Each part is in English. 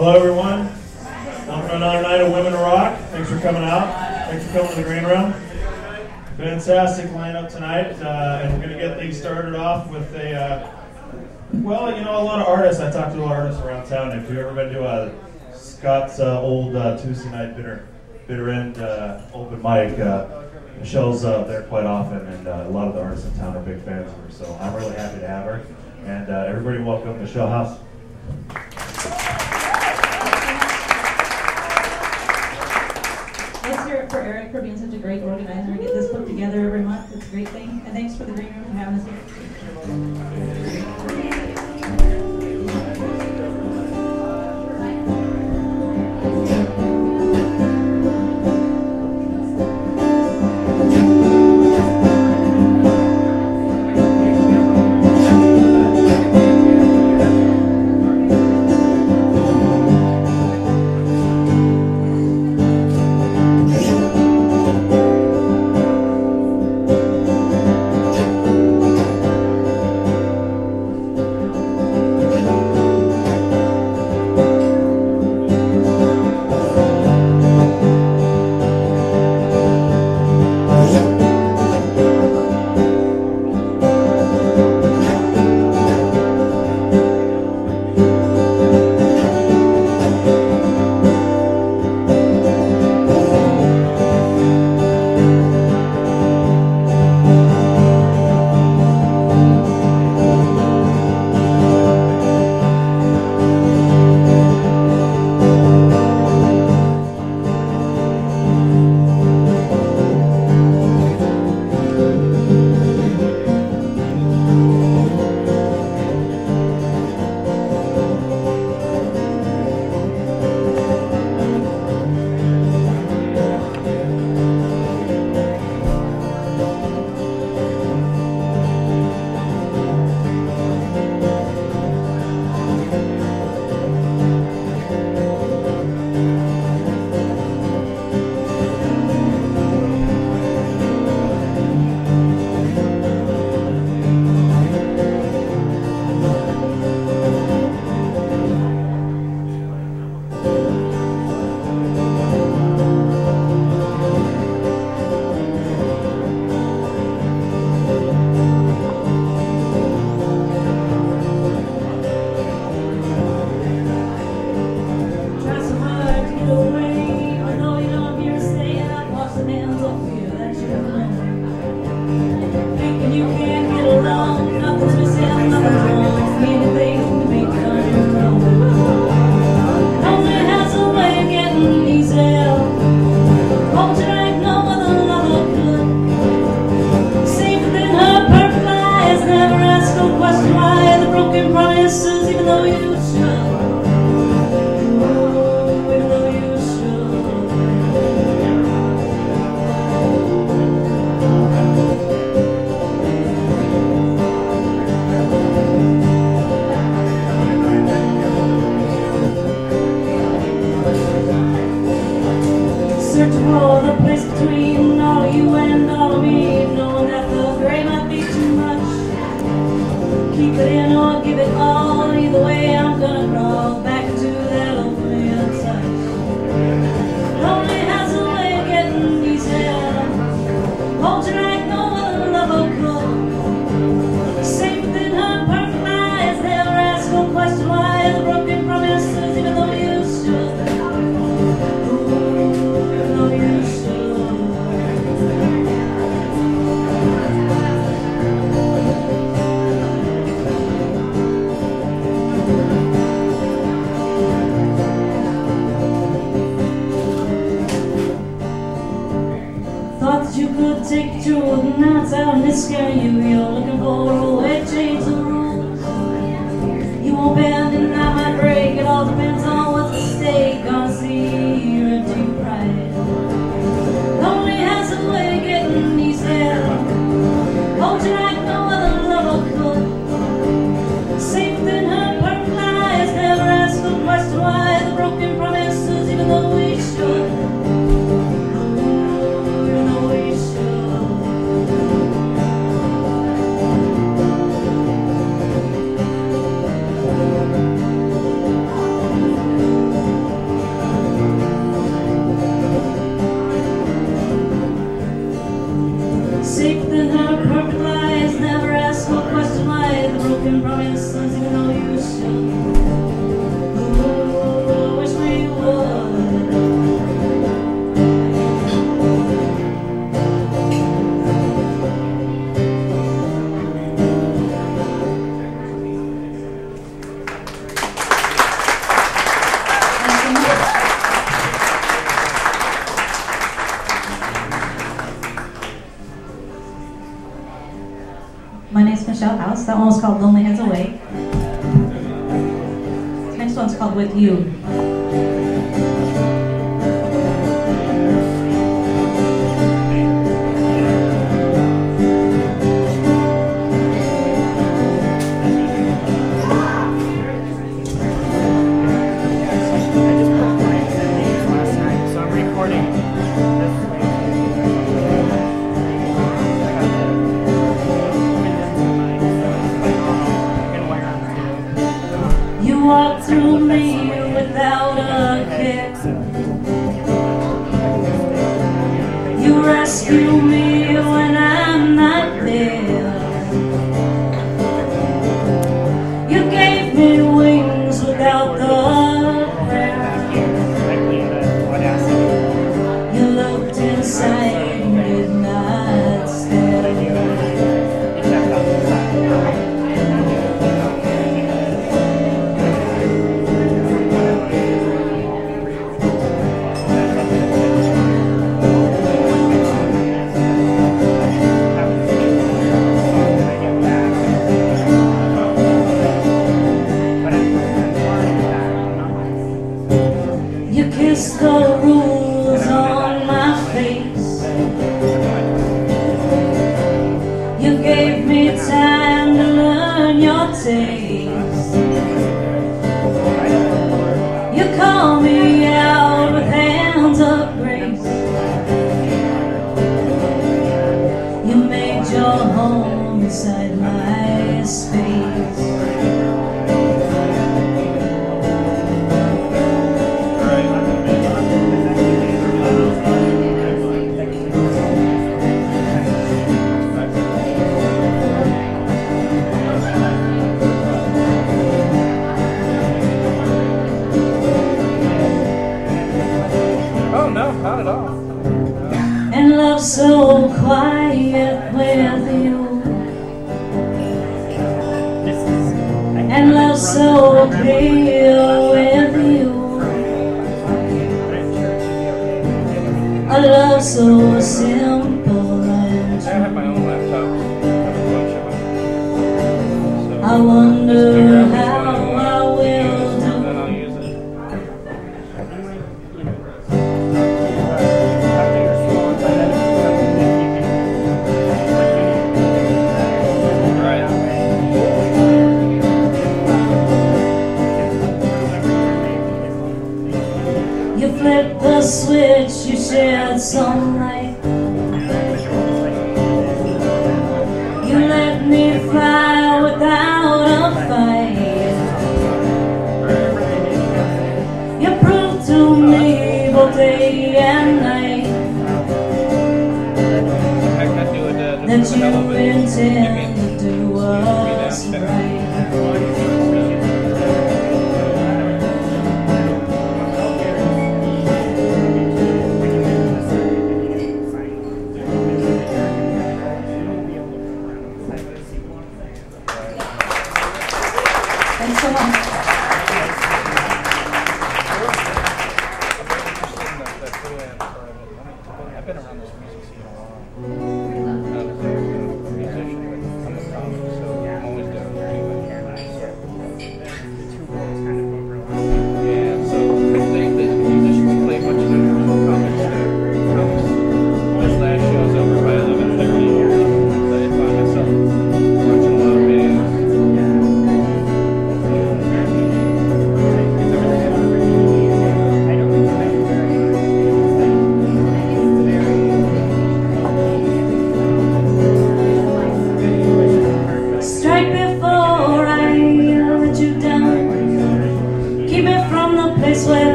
Hello, everyone. Welcome to another night of Women Rock. Thanks for coming out. Thanks for coming to the Green Room. Fantastic lineup tonight, uh, and we're going to get things started off with a. Uh, well, you know, a lot of artists. I talked to a lot of artists around town. If you've ever been to uh, Scott's uh, old uh, Tuesday night bitter, bitter end uh, open mic, Michelle's uh, there quite often, and a lot of the artists in town are big fans of her. So I'm really happy to have her. And everybody, welcome Michelle House. For being such a great organizer and get this put together every month. It's a great thing. And thanks for the Green Room for having us here.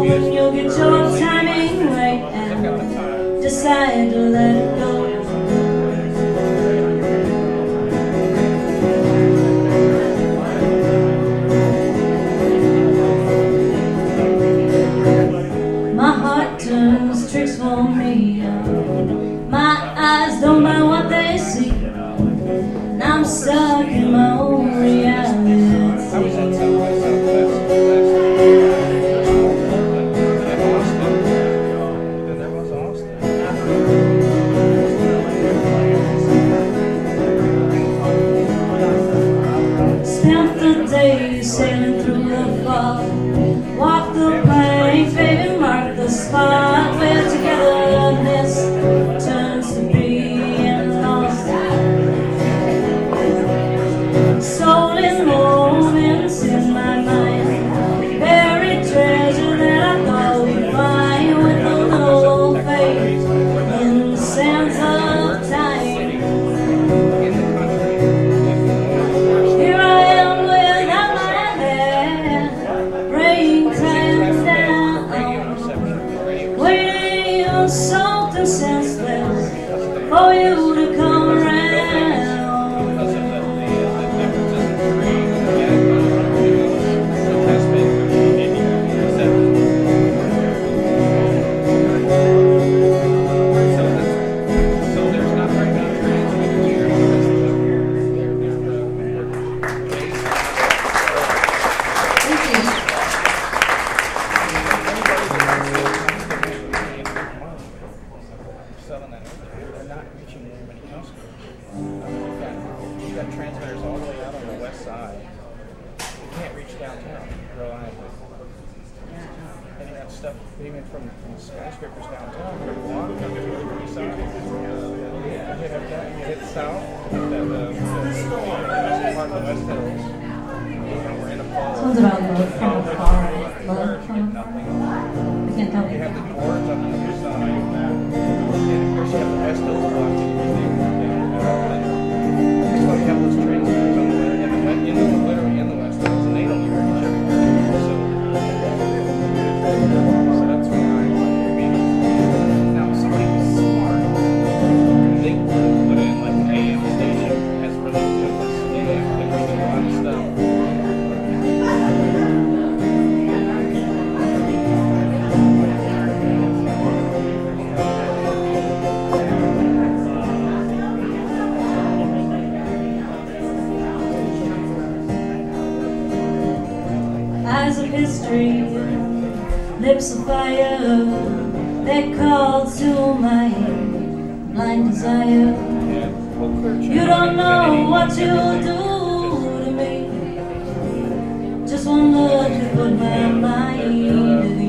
when you'll get your timing right and decide to let it go. mystery, lips of fire that call to my blind desire. You don't know what you'll do to me. Just one look at what my mind.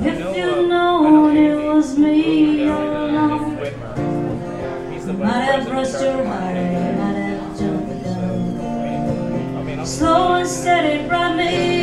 If you known it was me alone, might have brushed your heart, might have jumped the gun. Slow and steady brought me.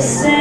say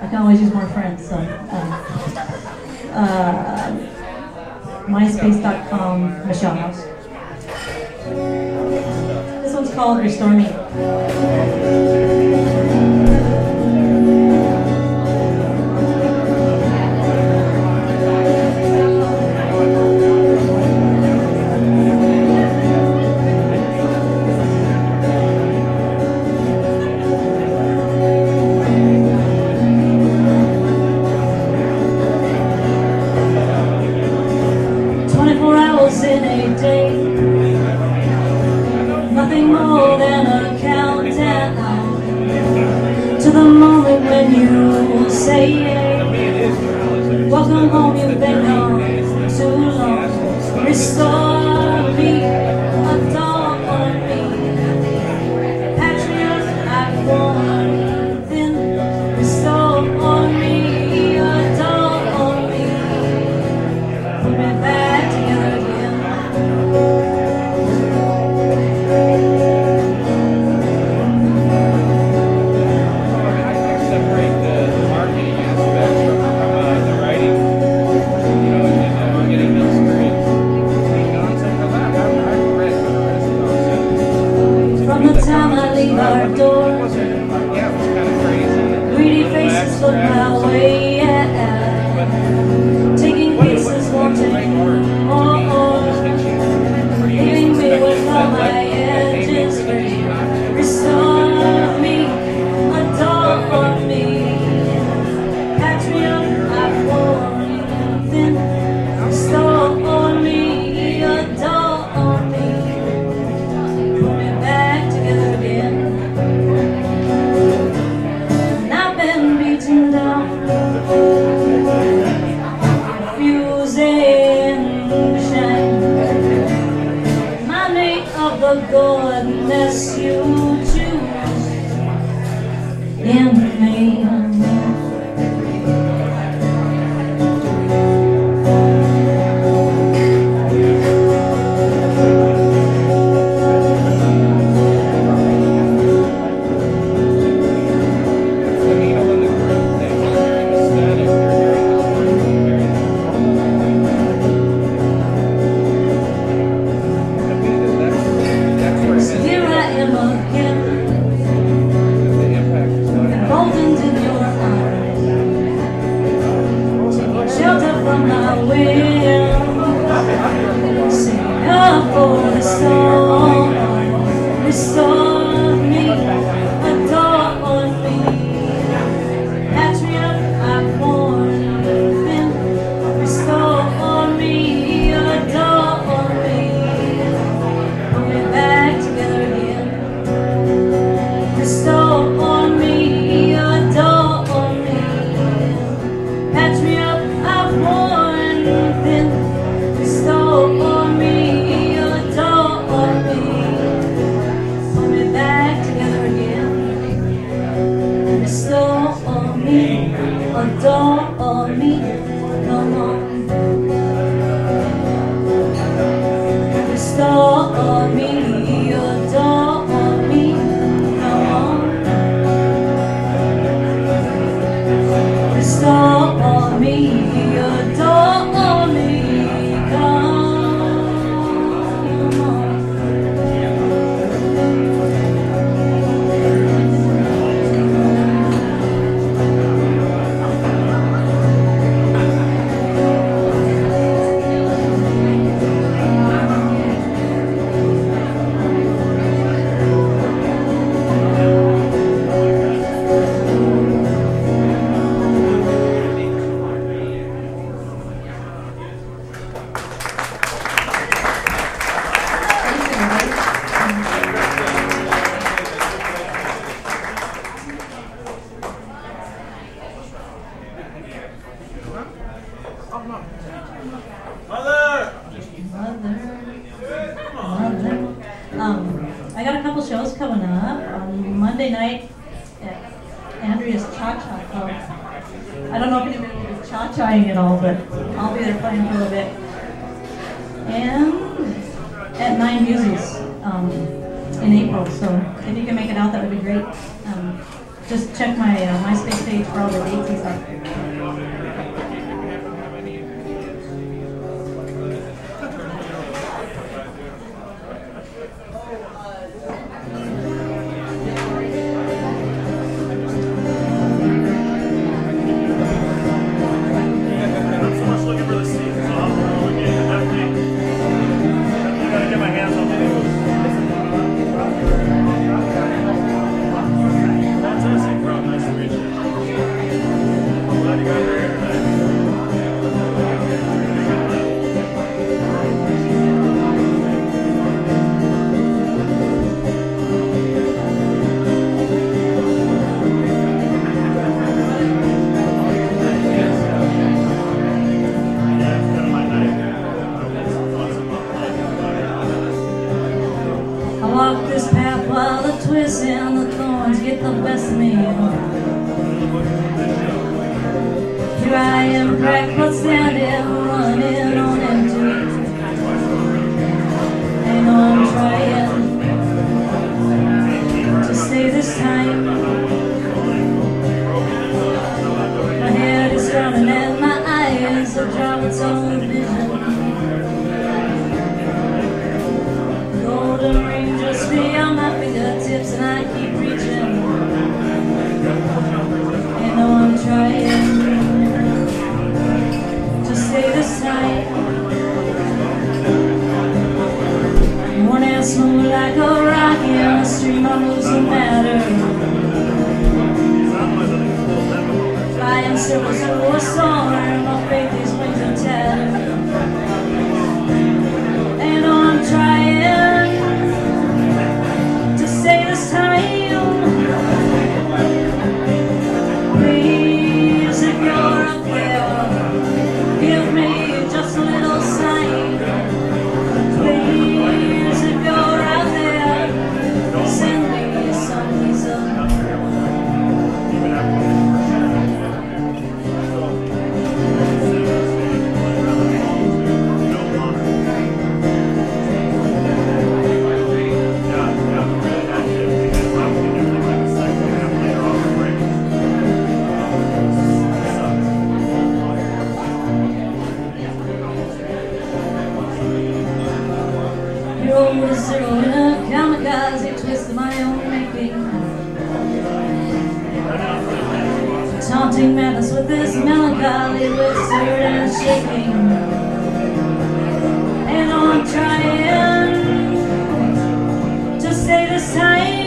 I can always use more friends, so. Um, uh, uh, MySpace.com, Michelle House. This one's called Restore Me. saying, Welcome home, you've been home too long. Restore Mother! Mother. Mother. Um, I got a couple shows coming up. On Monday night at Andrea's Cha Cha Club. I don't know if anybody will be cha chaing at all, but I'll be there playing for a little bit. And at Nine Muses um, in April, so if you can make it out, that would be great. Um, just check my uh, MySpace page for all the dates and stuff. Rome with a zero and a kamikaze twist of my own making. Taunting madness with this melancholy wizard and shaking. And I'm trying to stay the same.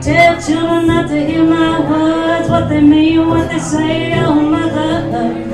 Tell children not to hear my words, what they mean, what they say, oh mother.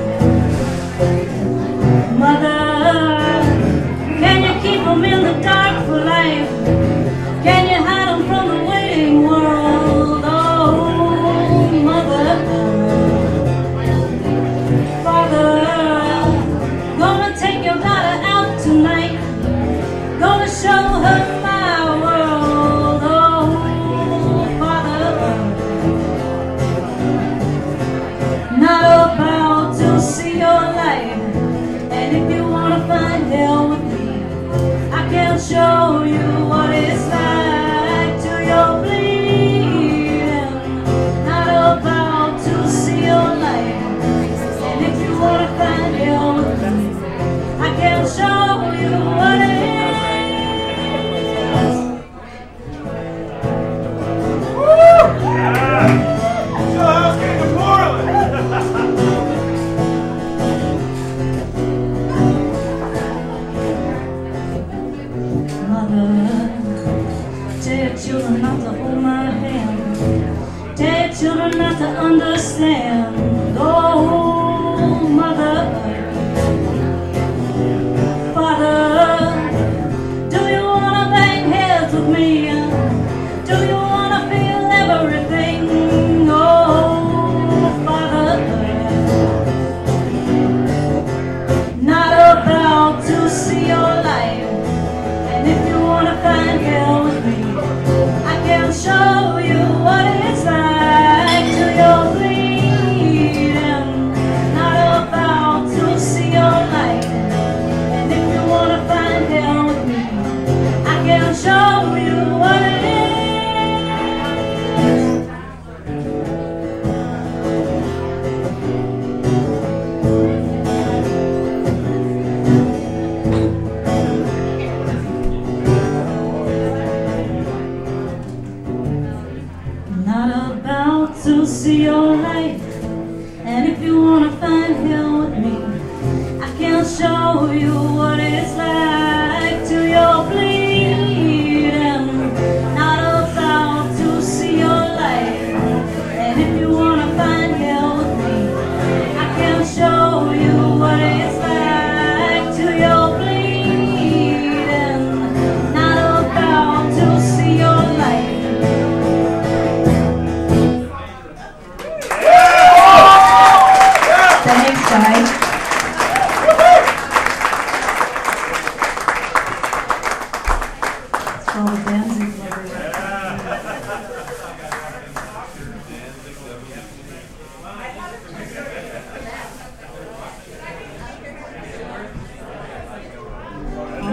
All the Danzig lovers.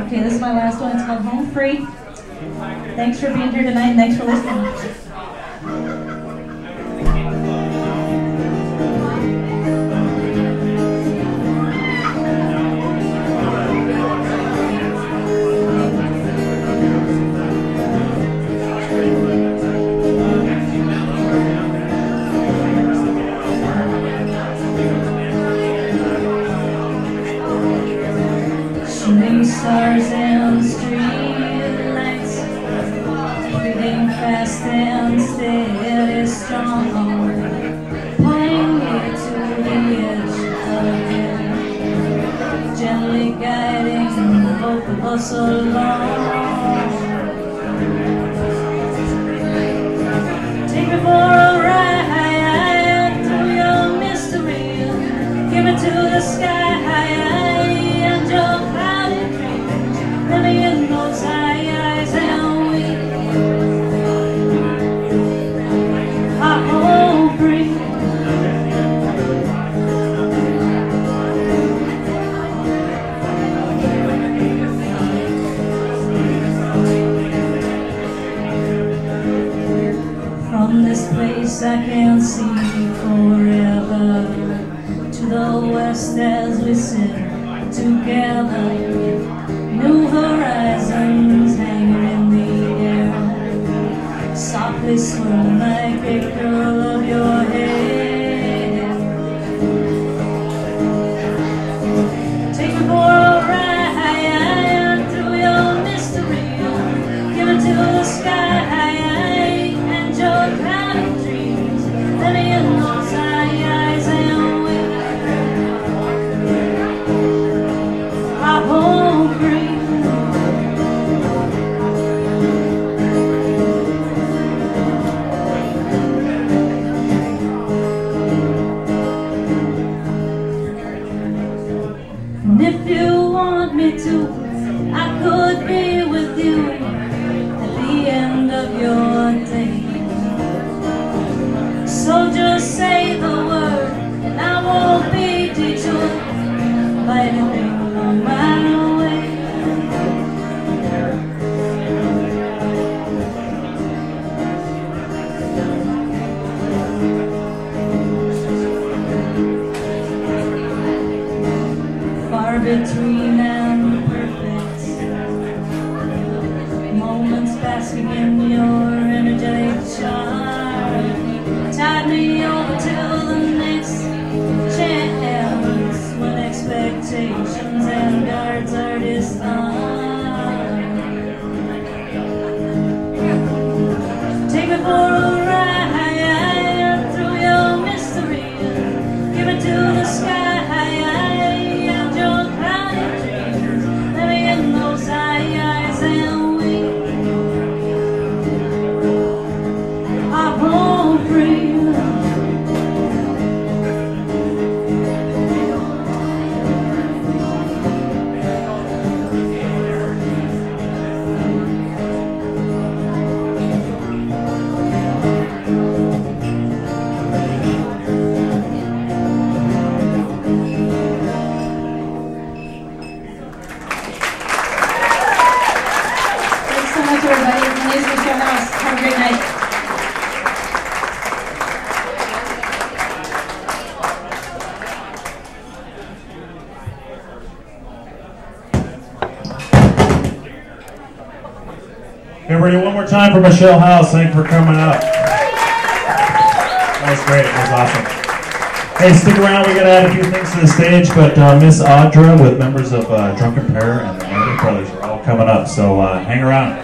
Okay, this is my last one. It's called Home Free. Thanks for being here tonight. Thanks for listening. I can see forever to the west as we sit together. New horizons hanging in the air, softly swirling like a curl of your hair. Moments basking in Michelle House. Thank you for coming up. That was great. That was awesome. Hey, stick around. We got to add a few things to the stage, but uh, Miss Audra with members of uh, Drunken Prayer and the Meredith Brothers are all coming up, so uh, hang around.